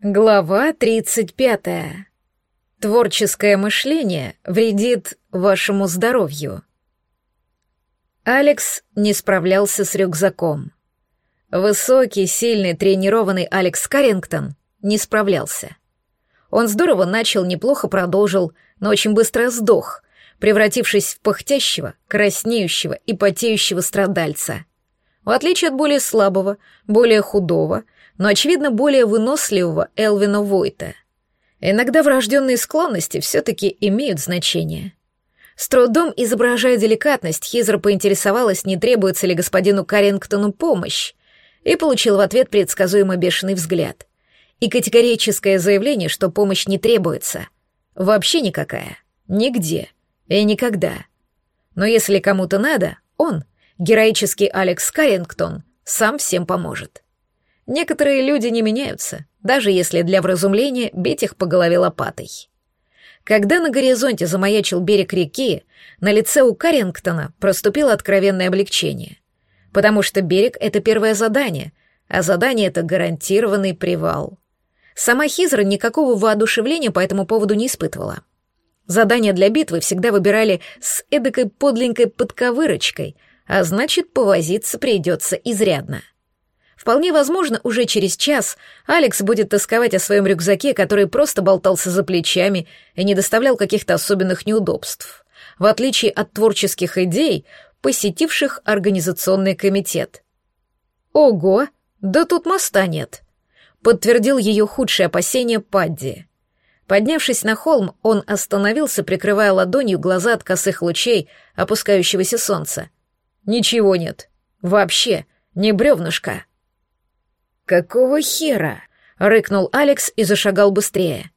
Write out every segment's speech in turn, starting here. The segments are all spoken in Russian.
Глава 35. Творческое мышление вредит вашему здоровью. Алекс не справлялся с рюкзаком. Высокий, сильный, тренированный Алекс Каррингтон не справлялся. Он здорово начал, неплохо продолжил, но очень быстро сдох, превратившись в пыхтящего, краснеющего и потеющего страдальца. В отличие от более слабого, более худого — но, очевидно, более выносливого Элвина Войта. Иногда врожденные склонности все-таки имеют значение. С трудом изображая деликатность, Хизер поинтересовалась, не требуется ли господину Карингтону помощь, и получил в ответ предсказуемо бешеный взгляд. И категорическое заявление, что помощь не требуется. Вообще никакая. Нигде. И никогда. Но если кому-то надо, он, героический Алекс Карингтон, сам всем поможет. Некоторые люди не меняются, даже если для вразумления бить их по голове лопатой. Когда на горизонте замаячил берег реки, на лице у Каррингтона проступило откровенное облегчение. Потому что берег — это первое задание, а задание — это гарантированный привал. Сама Хизра никакого воодушевления по этому поводу не испытывала. Задания для битвы всегда выбирали с эдакой подленькой подковырочкой, а значит, повозиться придется изрядно. Вполне возможно, уже через час Алекс будет тосковать о своем рюкзаке, который просто болтался за плечами и не доставлял каких-то особенных неудобств, в отличие от творческих идей, посетивших организационный комитет. «Ого, да тут моста нет», — подтвердил ее худшее опасение Падди. Поднявшись на холм, он остановился, прикрывая ладонью глаза от косых лучей опускающегося солнца. «Ничего нет. Вообще, не бревнышко». «Какого хера?» — рыкнул Алекс и зашагал быстрее.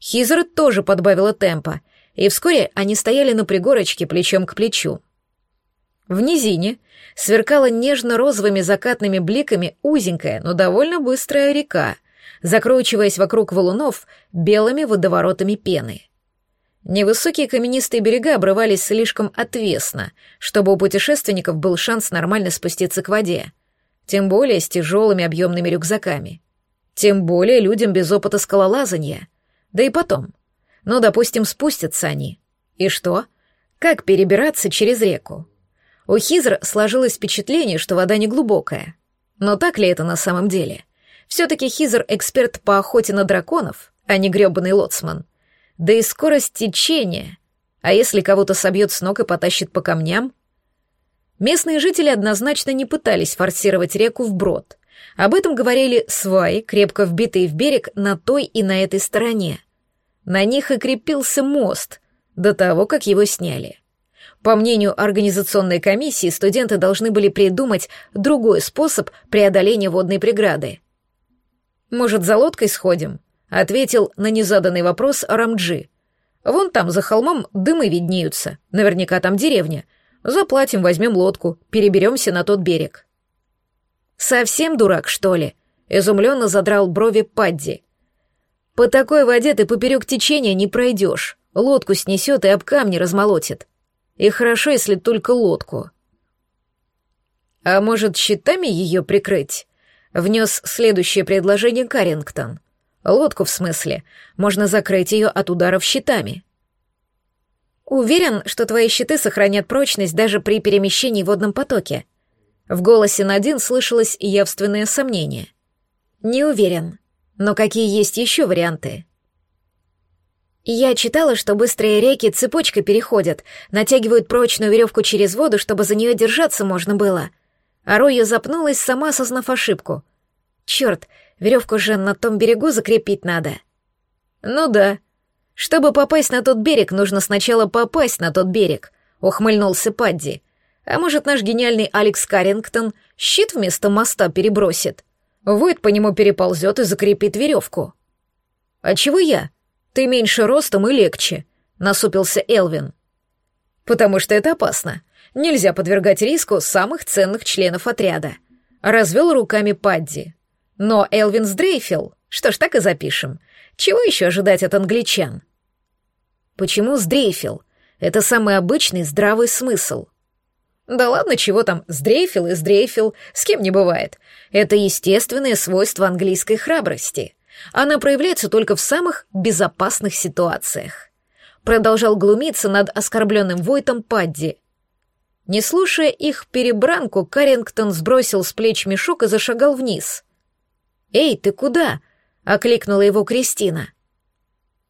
Хизер тоже подбавила темпа, и вскоре они стояли на пригорочке плечом к плечу. В низине сверкала нежно-розовыми закатными бликами узенькая, но довольно быстрая река, закручиваясь вокруг валунов белыми водоворотами пены. Невысокие каменистые берега обрывались слишком отвесно, чтобы у путешественников был шанс нормально спуститься к воде — тем более с тяжелыми объемными рюкзаками. Тем более людям без опыта скалолазания. Да и потом. Ну, допустим, спустятся они. И что? Как перебираться через реку? У Хизр сложилось впечатление, что вода не глубокая. Но так ли это на самом деле? Все-таки Хизер — эксперт по охоте на драконов, а не гребаный лоцман. Да и скорость течения. А если кого-то собьет с ног и потащит по камням — Местные жители однозначно не пытались форсировать реку вброд. Об этом говорили сваи, крепко вбитые в берег на той и на этой стороне. На них и крепился мост до того, как его сняли. По мнению организационной комиссии, студенты должны были придумать другой способ преодоления водной преграды. «Может, за лодкой сходим?» — ответил на незаданный вопрос Рамджи. «Вон там, за холмом, дымы виднеются. Наверняка там деревня. Заплатим, возьмем лодку, переберемся на тот берег». «Совсем дурак, что ли?» — изумленно задрал брови Падди. «По такой воде ты поперек течения не пройдешь, лодку снесет и об камни размолотит. И хорошо, если только лодку». «А может, щитами ее прикрыть?» — внес следующее предложение Карингтон. «Лодку, в смысле. Можно закрыть ее от ударов щитами». Уверен, что твои щиты сохранят прочность даже при перемещении в водном потоке. В голосе Надин слышалось явственное сомнение. Не уверен. Но какие есть еще варианты? Я читала, что быстрые реки цепочкой переходят, натягивают прочную веревку через воду, чтобы за нее держаться можно было. А Роя запнулась, сама осознав ошибку. Черт, веревку же на том берегу закрепить надо. Ну да, чтобы попасть на тот берег, нужно сначала попасть на тот берег, ухмыльнулся Падди. А может, наш гениальный Алекс Каррингтон щит вместо моста перебросит? Войд по нему переползет и закрепит веревку. А чего я? Ты меньше ростом и легче, насупился Элвин. Потому что это опасно. Нельзя подвергать риску самых ценных членов отряда. Развел руками Падди. Но Элвин сдрейфил. Что ж, так и запишем. Чего еще ожидать от англичан? Почему сдрейфил? Это самый обычный здравый смысл. Да ладно, чего там, сдрейфил и сдрейфил, с кем не бывает. Это естественное свойство английской храбрости. Она проявляется только в самых безопасных ситуациях. Продолжал глумиться над оскорбленным Войтом Падди. Не слушая их перебранку, Карингтон сбросил с плеч мешок и зашагал вниз. «Эй, ты куда?» — окликнула его Кристина.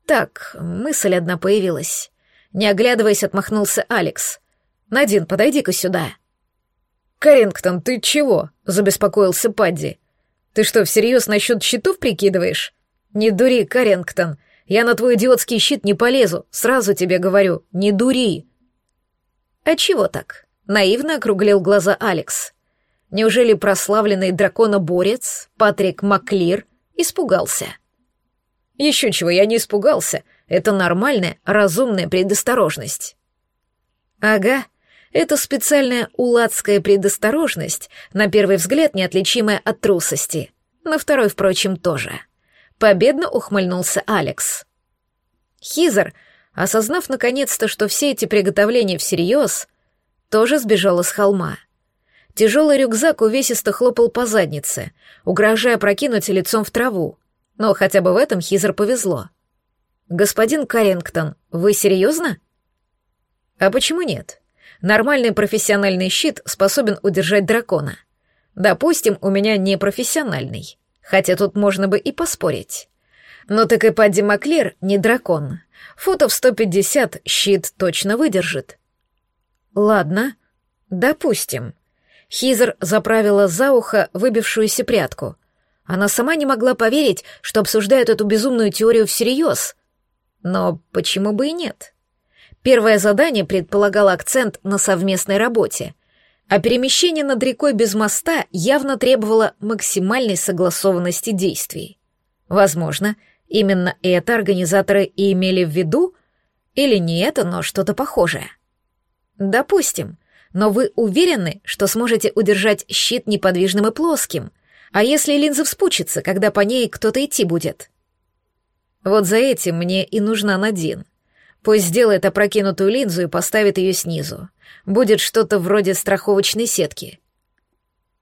«Так, мысль одна появилась». Не оглядываясь, отмахнулся Алекс. «Надин, подойди-ка сюда». «Карингтон, ты чего?» — забеспокоился Падди. «Ты что, всерьез насчет щитов прикидываешь?» «Не дури, Карингтон. Я на твой идиотский щит не полезу. Сразу тебе говорю, не дури». «А чего так?» — наивно округлил глаза Алекс. «Неужели прославленный драконоборец Патрик Маклир испугался?» «Еще чего, я не испугался. Это нормальная, разумная предосторожность». «Ага», это специальная уладская предосторожность, на первый взгляд неотличимая от трусости. На второй, впрочем, тоже. Победно ухмыльнулся Алекс. Хизер, осознав наконец-то, что все эти приготовления всерьез, тоже сбежал с холма. Тяжелый рюкзак увесисто хлопал по заднице, угрожая прокинуть лицом в траву. Но хотя бы в этом Хизер повезло. «Господин Каррингтон, вы серьезно?» «А почему нет?» Нормальный профессиональный щит способен удержать дракона. Допустим, у меня не профессиональный, хотя тут можно бы и поспорить. Но так и Падди Маклер не дракон. Футов 150 щит точно выдержит. Ладно, допустим. Хизер заправила за ухо выбившуюся прядку. Она сама не могла поверить, что обсуждают эту безумную теорию всерьез. Но почему бы и нет? Первое задание предполагало акцент на совместной работе, а перемещение над рекой без моста явно требовало максимальной согласованности действий. Возможно, именно это организаторы и имели в виду, или не это, но что-то похожее. Допустим, но вы уверены, что сможете удержать щит неподвижным и плоским, а если линза вспучится, когда по ней кто-то идти будет? Вот за этим мне и нужна Надин — Пусть сделает опрокинутую линзу и поставит ее снизу. Будет что-то вроде страховочной сетки.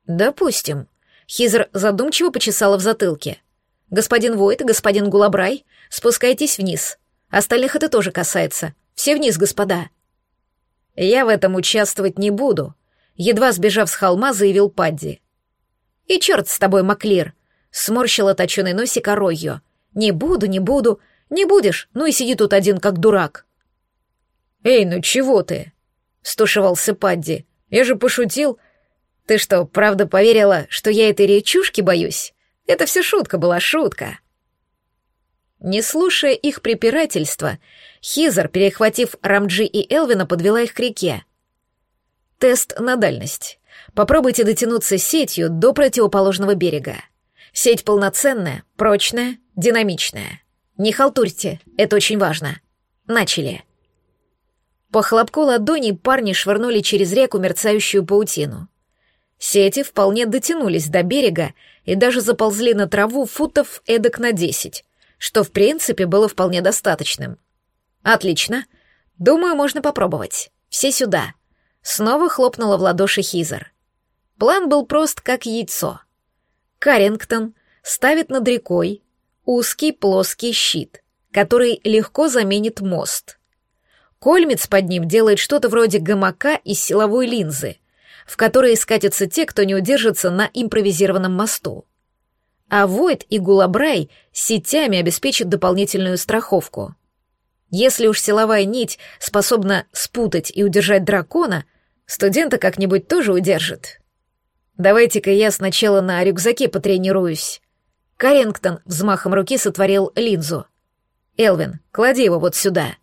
Допустим. Хизер задумчиво почесала в затылке. Господин Войт господин Гулабрай, спускайтесь вниз. Остальных это тоже касается. Все вниз, господа. Я в этом участвовать не буду, едва сбежав с холма, заявил Падди. И черт с тобой, Маклир, сморщила точеный носик Оройо. Не буду, не буду, не будешь, ну и сиди тут один, как дурак». «Эй, ну чего ты?» — стушевался Падди. «Я же пошутил. Ты что, правда поверила, что я этой речушки боюсь? Это все шутка была, шутка». Не слушая их препирательства, Хизер, перехватив Рамджи и Элвина, подвела их к реке. Тест на дальность. Попробуйте дотянуться сетью до противоположного берега. Сеть полноценная, прочная, динамичная. Не халтурьте, это очень важно. Начали. По хлопку ладоней парни швырнули через реку мерцающую паутину. Сети вполне дотянулись до берега и даже заползли на траву футов эдак на десять, что в принципе было вполне достаточным. Отлично. Думаю, можно попробовать. Все сюда. Снова хлопнула в ладоши Хизер. План был прост, как яйцо. Каррингтон ставит над рекой узкий плоский щит, который легко заменит мост. Кольмец под ним делает что-то вроде гамака из силовой линзы, в которой скатятся те, кто не удержится на импровизированном мосту. А Войд и Гулабрай сетями обеспечат дополнительную страховку. Если уж силовая нить способна спутать и удержать дракона, студента как-нибудь тоже удержит. Давайте-ка я сначала на рюкзаке потренируюсь. Каррингтон взмахом руки сотворил линзу. «Элвин, клади его вот сюда».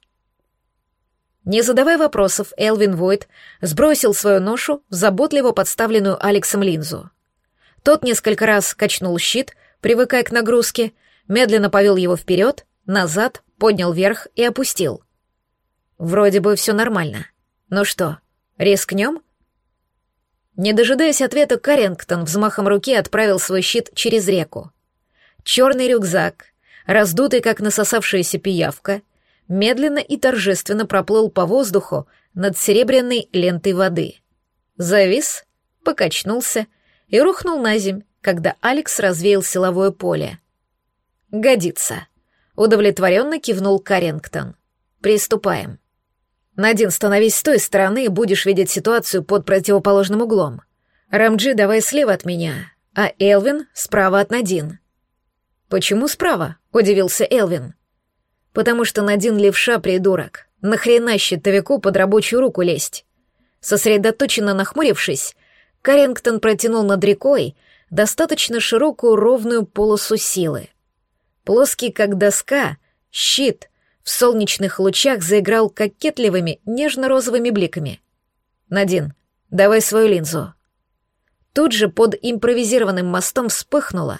Не задавая вопросов, Элвин Войт сбросил свою ношу в заботливо подставленную Алексом линзу. Тот несколько раз качнул щит, привыкая к нагрузке, медленно повел его вперед, назад, поднял вверх и опустил. Вроде бы все нормально. Ну что, рискнем? Не дожидаясь ответа, Каррингтон взмахом руки отправил свой щит через реку. Черный рюкзак, раздутый как насосавшаяся пиявка, медленно и торжественно проплыл по воздуху над серебряной лентой воды. Завис, покачнулся и рухнул на земь, когда Алекс развеял силовое поле. Годится. Удовлетворенно кивнул Карингтон. Приступаем. Надин, становись с той стороны будешь видеть ситуацию под противоположным углом. Рамджи, давай слева от меня, а Элвин справа от Надин. Почему справа? Удивился Элвин. Потому что Надин левша придурок. Нахрена щитовику под рабочую руку лезть? Сосредоточенно нахмурившись, Карингтон протянул над рекой достаточно широкую ровную полосу силы. Плоский, как доска, щит солнечных лучах заиграл кокетливыми, нежно-розовыми бликами. «Надин, давай свою линзу». Тут же под импровизированным мостом вспыхнула,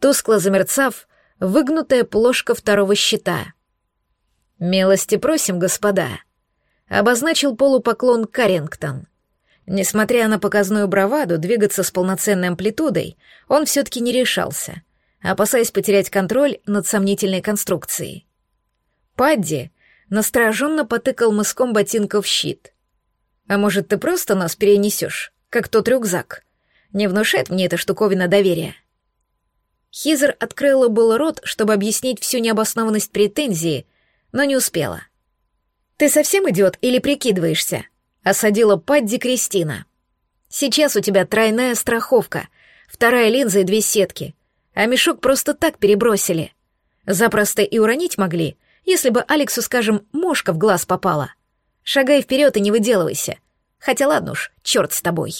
тускло замерцав, выгнутая плошка второго щита. «Милости просим, господа», — обозначил полупоклон Карингтон. Несмотря на показную браваду, двигаться с полноценной амплитудой он все-таки не решался, опасаясь потерять контроль над сомнительной конструкцией. Падди настороженно потыкал мыском ботинка в щит. «А может, ты просто нас перенесешь, как тот рюкзак? Не внушает мне эта штуковина доверия». Хизер открыла был рот, чтобы объяснить всю необоснованность претензии, но не успела. «Ты совсем идиот или прикидываешься?» — осадила Падди Кристина. «Сейчас у тебя тройная страховка, вторая линза и две сетки, а мешок просто так перебросили. Запросто и уронить могли, если бы Алексу, скажем, мошка в глаз попала. Шагай вперед и не выделывайся. Хотя ладно уж, черт с тобой.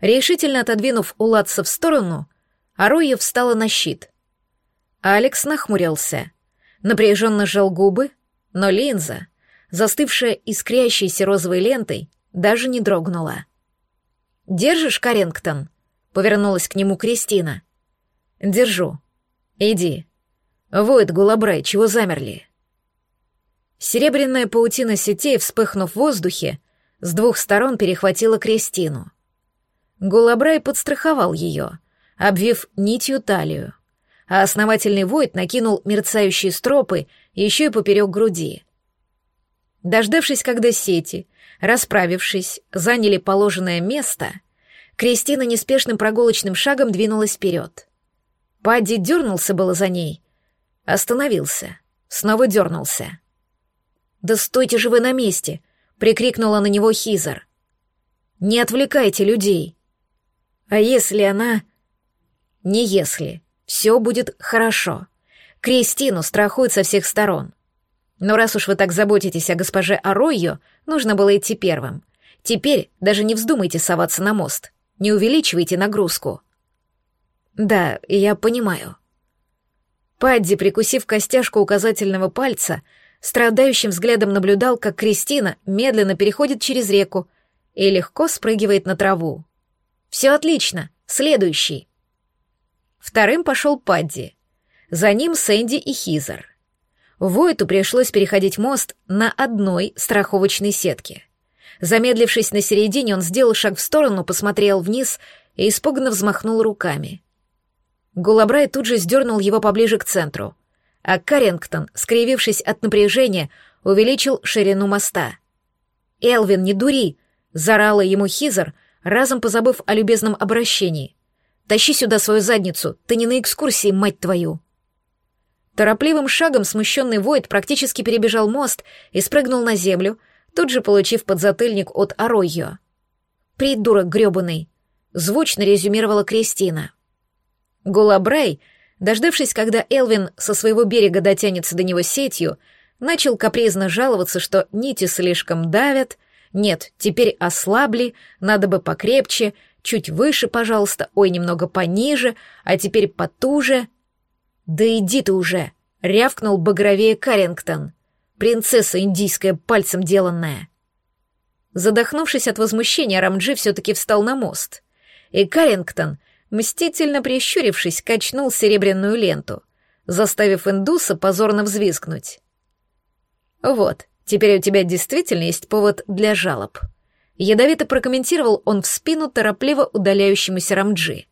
Решительно отодвинув Уладца в сторону, Аруя встала на щит. Алекс нахмурился, напряженно сжал губы, но линза, застывшая искрящейся розовой лентой, даже не дрогнула. «Держишь, Карингтон?» — повернулась к нему Кристина. «Держу. Иди. Воет Гулабрай, чего замерли?» Серебряная паутина сетей, вспыхнув в воздухе, с двух сторон перехватила Кристину. Гулабрай подстраховал ее, обвив нитью талию, а основательный воид накинул мерцающие стропы еще и поперек груди. Дождавшись, когда сети, расправившись, заняли положенное место, Кристина неспешным прогулочным шагом двинулась вперед. Падди дернулся было за ней, остановился, снова дернулся. «Да стойте же вы на месте!» — прикрикнула на него Хизер. «Не отвлекайте людей!» «А если она...» «Не если. Все будет хорошо. Кристину страхуют со всех сторон. Но раз уж вы так заботитесь о госпоже Аройо, нужно было идти первым. Теперь даже не вздумайте соваться на мост. Не увеличивайте нагрузку». «Да, я понимаю». Падди, прикусив костяшку указательного пальца, — страдающим взглядом наблюдал, как Кристина медленно переходит через реку и легко спрыгивает на траву. «Все отлично. Следующий». Вторым пошел Падди. За ним Сэнди и Хизер. Войту пришлось переходить мост на одной страховочной сетке. Замедлившись на середине, он сделал шаг в сторону, посмотрел вниз и испуганно взмахнул руками. Гулабрай тут же сдернул его поближе к центру — а Каррингтон, скривившись от напряжения, увеличил ширину моста. «Элвин, не дури!» — зарала ему Хизер, разом позабыв о любезном обращении. «Тащи сюда свою задницу, ты не на экскурсии, мать твою!» Торопливым шагом смущенный Войд практически перебежал мост и спрыгнул на землю, тут же получив подзатыльник от Аройо. «Придурок грёбаный!» — звучно резюмировала Кристина. Гулабрай — Дождавшись, когда Элвин со своего берега дотянется до него сетью, начал капризно жаловаться, что нити слишком давят, нет, теперь ослабли, надо бы покрепче, чуть выше, пожалуйста, ой, немного пониже, а теперь потуже. «Да иди ты уже!» — рявкнул багровее Каррингтон. «Принцесса индийская, пальцем деланная!» Задохнувшись от возмущения, Рамджи все-таки встал на мост, и Каррингтон мстительно прищурившись, качнул серебряную ленту, заставив индуса позорно взвизгнуть. «Вот, теперь у тебя действительно есть повод для жалоб», Ядовито прокомментировал он в спину торопливо удаляющемуся Рамджи.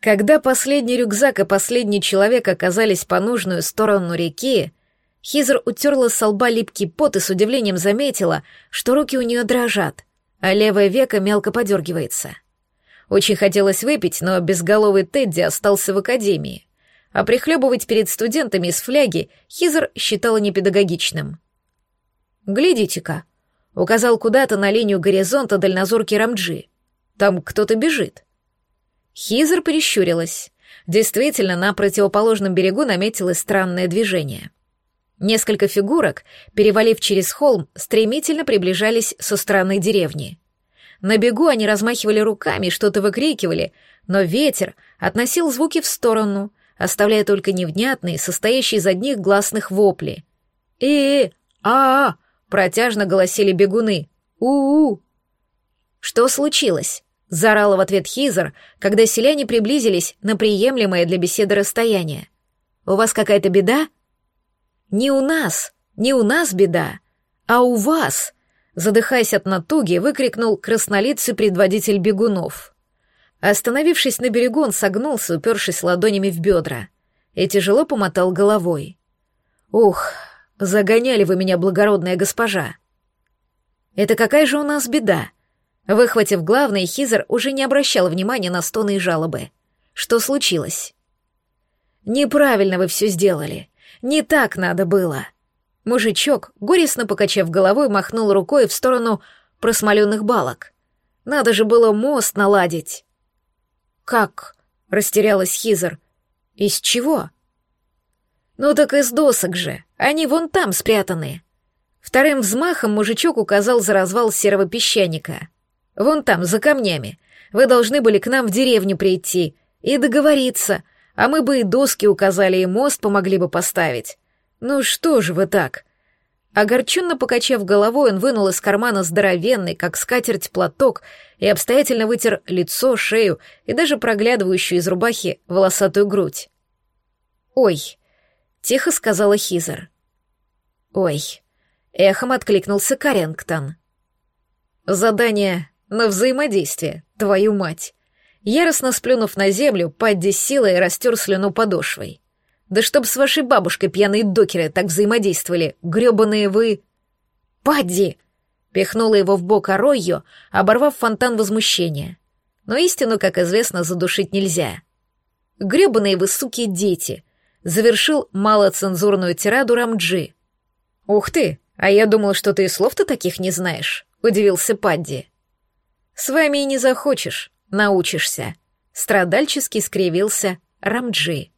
Когда последний рюкзак и последний человек оказались по нужную сторону реки, Хизер утерла с лба липкий пот и с удивлением заметила, что руки у нее дрожат, а левое веко мелко подергивается. Очень хотелось выпить, но безголовый Тедди остался в академии. а прихлебывать перед студентами из фляги Хизер считала непедагогичным. «Глядите-ка», — указал куда-то на линию горизонта дальнозорки Рамджи. «Там кто-то бежит». Хизер прищурилась. Действительно, на противоположном берегу наметилось странное движение. Несколько фигурок, перевалив через холм, стремительно приближались со стороны деревни. На бегу они размахивали руками, что-то выкрикивали, но ветер относил звуки в сторону, оставляя только невнятные, состоящие из одних гласных вопли. «Э-э! А-а!» — протяжно голосили бегуны. «У-у!» «Что случилось?» — заорала в ответ Хизер, когда селяне приблизились на приемлемое для беседы расстояние. «У вас какая-то беда?» «Не у нас, не у нас беда, а у вас!» Задыхаясь от натуги, выкрикнул краснолицый предводитель бегунов. Остановившись на берегу, он согнулся, упершись ладонями в бедра, и тяжело помотал головой. «Ух, загоняли вы меня, благородная госпожа!» «Это какая же у нас беда?» Выхватив главный, Хизер уже не обращал внимания на стоны и жалобы. «Что случилось?» «Неправильно вы все сделали. Не так надо было. Мужичок, горестно покачав головой, махнул рукой в сторону просмоленных балок. Надо же было мост наладить. Как? растерялась Хизер. Из чего? Ну так из досок же. Они вон там спрятаны. Вторым взмахом мужичок указал за развал серого песчаника. Вон там, за камнями. Вы должны были к нам в деревню прийти и договориться, а мы бы и доски указали, и мост помогли бы поставить. Ну что же вы так? Огорченно покачав головой, он вынул из кармана здоровенный, как скатерть, платок и обстоятельно вытер лицо, шею и даже проглядывающую из рубахи волосатую грудь. «Ой», — тихо сказала Хизер. «Ой», — эхом откликнулся Карингтон. «Задание на взаимодействие, твою мать!» Яростно сплюнув на землю, Падди силой растер слюну подошвой. «Да чтоб с вашей бабушкой пьяные докеры так взаимодействовали, грёбаные вы...» «Падди!» — пихнула его в бок Аройо, оборвав фонтан возмущения. Но истину, как известно, задушить нельзя. «Грёбаные вы, суки, дети!» — завершил малоцензурную тираду Рамджи. «Ух ты! А я думал, что ты и слов-то таких не знаешь», — удивился Падди. «С вами и не захочешь», научишься», — страдальчески скривился Рамджи.